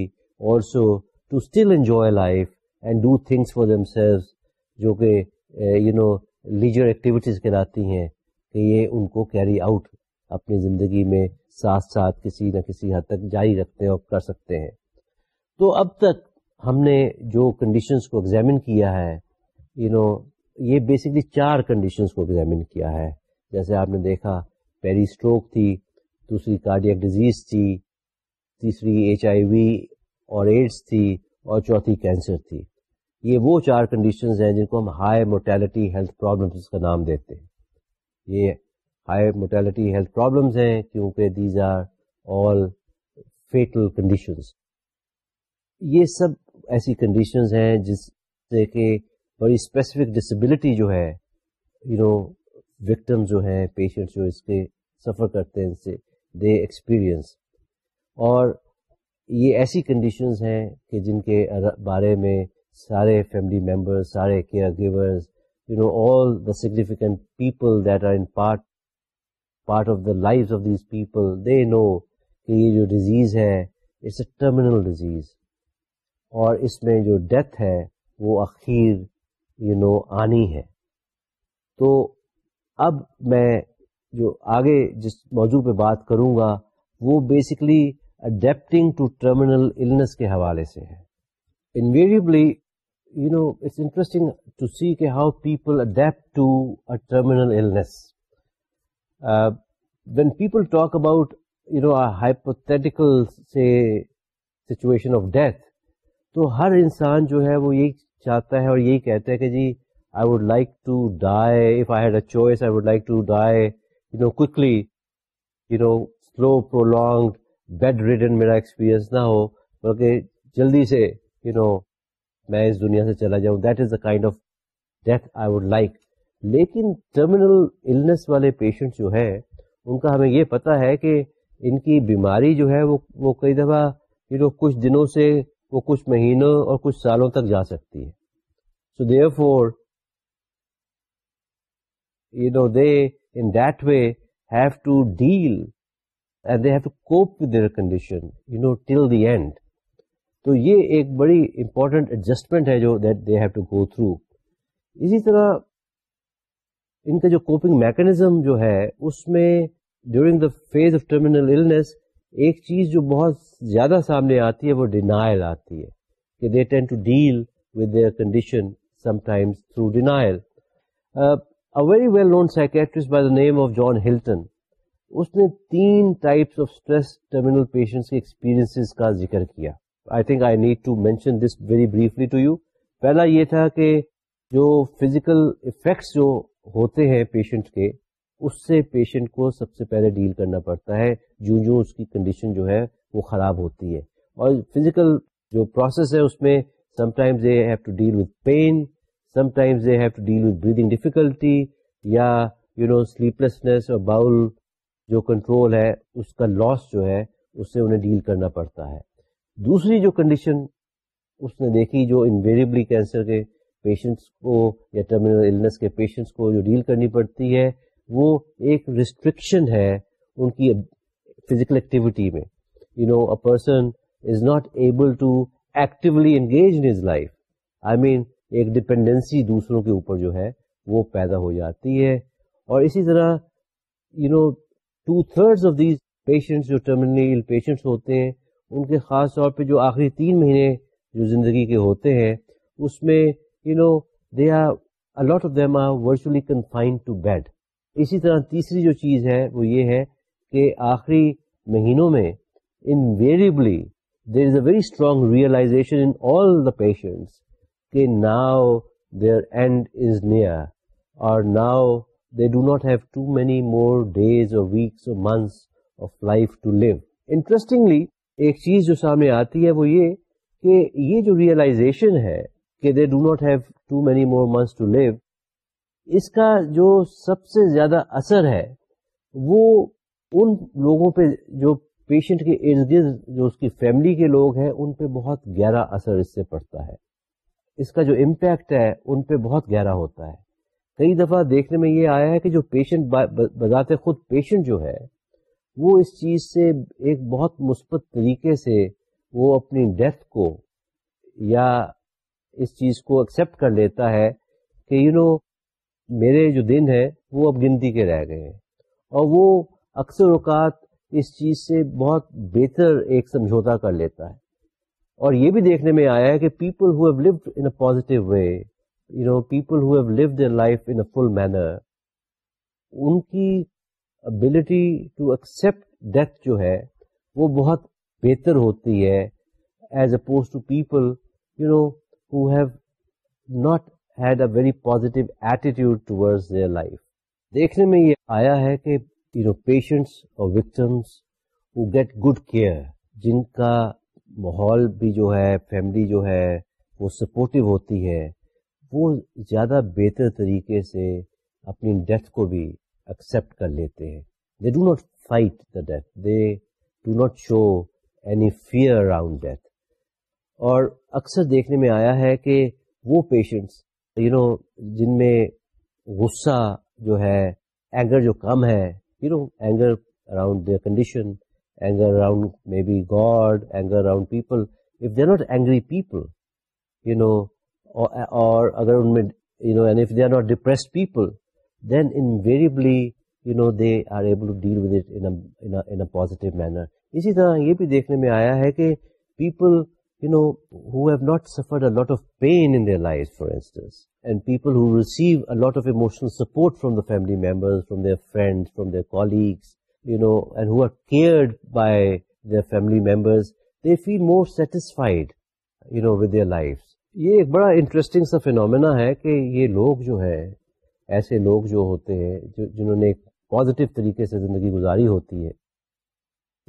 also to still enjoy life and do things for themselves جو کہ یو نو لیجر ایکٹیویٹیز کراتی ہیں کہ یہ ان کو کیری آؤٹ اپنی زندگی میں ساتھ ساتھ کسی نہ کسی حد تک جاری رکھتے ہیں اور کر سکتے ہیں تو اب تک ہم نے جو کنڈیشنز کو ایگزامن کیا ہے یو نو یہ بیسکلی چار کنڈیشنز کو ایگزامن کیا ہے جیسے آپ نے دیکھا پیری اسٹروک تھی دوسری کارڈیک ڈیزیز تھی تیسری ایچ آئی وی اور ایڈس تھی اور چوتھی کینسر تھی یہ وہ چار کنڈیشنز ہیں جن کو ہم ہائی مورٹیلٹی ہیلتھ پرابلمس کا نام دیتے ہیں یہ ہائی مورٹیلٹی ہیلتھ پرابلمس ہیں کیونکہ these are all fatal conditions یہ سب ایسی کنڈیشنز ہیں جس سے کہ بڑی اسپیسیفک ڈسبلٹی جو ہے یو نو وکٹم جو ہیں پیشنٹ جو اس کے سفر کرتے ہیں سے دے ایکسپیرئنس اور یہ ایسی کنڈیشنز ہیں کہ جن کے بارے میں سارے فیملی ممبرز سارے caregivers you know all the significant people that are in part part of the life of these people they know کہ یہ جو ڈیزیز ہے اٹس اے ٹرمینل ڈیزیز اور اس میں جو ڈیتھ ہے وہ اخیر یو you نو know, آنی ہے تو اب میں جو آگے جس موضوع پہ بات کروں گا وہ basically adapting to terminal illness کے حوالے سے ہے invariably you know it's interesting to see کہ how people adapt to a terminal illness when people talk about you know hypothetical سے سچویشن آف ڈیتھ تو ہر انسان جو ہے وہ یہی چاہتا ہے اور یہی کہتا ہے کہ جی I would like to die die if I I had a choice like to you you know know slow prolonging bedridden میرا ایکسپیرئنس نہ ہو بلکہ جلدی سے یو نو میں اس دنیا سے چلا جاؤں that is a kind of death I would like لیکن ٹرمینل النس والے پیشنٹ جو ہیں ان کا ہمیں یہ پتہ ہے کہ ان کی بیماری جو ہے وہ کئی دفعہ یو نو کچھ دنوں سے وہ کچھ مہینوں اور کچھ سالوں تک جا سکتی ہے so therefore you know they in that way have to deal and they have to cope with their condition you know till the end تو یہ ایک بڑی امپورٹنٹ ایڈجسٹمنٹ ہے جو that they have to go through اسی طرح ان کا جو کوپنگ میکنزم جو ہے اس میں during the phase of terminal ایک چیز جو بہت زیادہ سامنے آتی ہے وہ ڈینائل آتی ہے کہ they tend to deal with their condition sometimes through denial very well known psychiatrist by the name of John Hilton اس نے تین types of stress terminal patients کے ایکسپیرئنس کا ذکر کیا I think I need to mention this very briefly to you پہلا یہ تھا کہ جو فزیکل افیکٹس جو ہوتے ہیں پیشنٹ کے اس سے پیشنٹ کو سب سے پہلے ڈیل کرنا پڑتا ہے جوں جوں اس کی کنڈیشن جو ہے وہ خراب ہوتی ہے اور فزیکل جو پروسیس ہے اس میں sometimes they have to deal with pain sometimes they have to deal with breathing difficulty یا یو نو سلیپلیسنیس اور باؤل جو کنٹرول ہے اس کا لاس جو ہے اس سے انہیں ڈیل کرنا پڑتا ہے دوسری جو کنڈیشن اس نے دیکھی جو انویریبلی کینسر کے پیشنٹس کو یا ٹرمینل النس کے پیشنٹس کو جو ڈیل کرنی پڑتی ہے وہ ایک ریسٹرکشن ہے ان کی فزیکل ایکٹیویٹی میں you know a person is not able to actually engage life I mean ایک ڈیپینڈینسی دوسروں کے اوپر جو ہے وہ پیدا ہو جاتی ہے اور اسی طرح you know two third of these patients جو ٹرمینل پیشنٹس ہوتے ہیں ان کے خاص طور پہ جو آخری تین مہینے جو زندگی کے ہوتے ہیں اس میں you know they are a lot of are virtually confined to bed اسی طرح تیسری جو چیز ہے وہ یہ ہے کہ آخری مہینوں میں invariably there is a strong realization اور ایک چیز جو سامنے آتی ہے وہ یہ کہ یہ جو ریئلائزیشن ہے کہ they do not have too many more months to live اس کا جو سب سے زیادہ اثر ہے وہ ان لوگوں پہ جو پیشنٹ کے ارد گرد جو اس کی فیملی کے لوگ ہیں ان پہ بہت گہرا اثر اس سے پڑتا ہے اس کا جو امپیکٹ ہے ان پہ بہت گہرا ہوتا ہے کئی دفعہ دیکھنے میں یہ آیا ہے کہ جو پیشنٹ بذات خود پیشنٹ جو ہے وہ اس چیز سے ایک بہت مثبت طریقے سے وہ اپنی ڈیتھ کو یا اس چیز کو ایکسیپٹ کر لیتا ہے کہ یو نو میرے جو دن ہے وہ اب گنتی کے رہ گئے ہیں اور وہ اکثر اوقات اس چیز سے بہت بہتر ایک سمجھوتا کر لیتا ہے اور یہ بھی دیکھنے میں آیا ہے کہ people who have loved in positive way you know people who have loved in life in full manner ان کی ابلٹی ٹو ایکسپٹ ڈیتھ جو ہے وہ بہت بہتر ہوتی ہے as oppose to people you know who have not had a very positive attitude towards their life. دیکھنے میں یہ آیا ہے کہ یو نو پیشنٹس اور victims who get good care جن کا ماحول بھی جو ہے فیملی جو ہے وہ سپورٹیو ہوتی ہے وہ زیادہ بہتر طریقے سے اپنی ڈیتھ کو بھی ایکسیپٹ کر لیتے ہیں they do not fight the death they do not show any fear around death اور اکثر دیکھنے میں آیا ہے کہ وہ پیشنٹس یو نو جن میں غصہ جو ہے اینگر جو کم ہے پازیٹو مینر اسی طرح یہ بھی دیکھنے میں آیا ہے کہ peoples and people from the family their lives. یہ ایک بڑا انٹرسٹنگ سا فینومینا ہے کہ یہ لوگ جو ہے ایسے لوگ جو ہوتے ہیں جو جنہوں نے پازیٹیو طریقے سے زندگی گزاری ہوتی ہے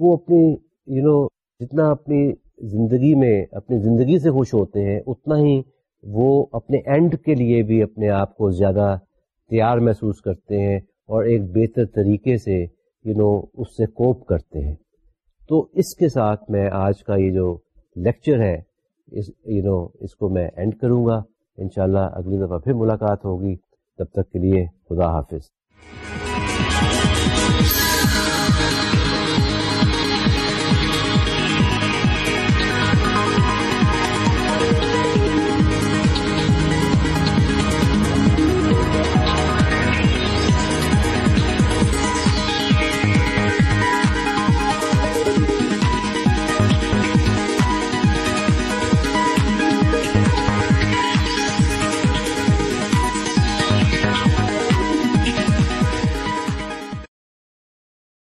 وہ اپنی یو you نو know, جتنا اپنی زندگی میں اپنی زندگی سے خوش ہوتے ہیں اتنا ہی وہ اپنے اینڈ کے لیے بھی اپنے آپ کو زیادہ تیار محسوس کرتے ہیں اور ایک بہتر طریقے سے یو نو اس سے کوپ کرتے ہیں تو اس کے ساتھ میں آج کا یہ جو لیکچر ہے اس یو نو اس کو میں اینڈ کروں گا انشاءاللہ اگلی دفعہ پھر ملاقات ہوگی تب تک کے لیے خدا حافظ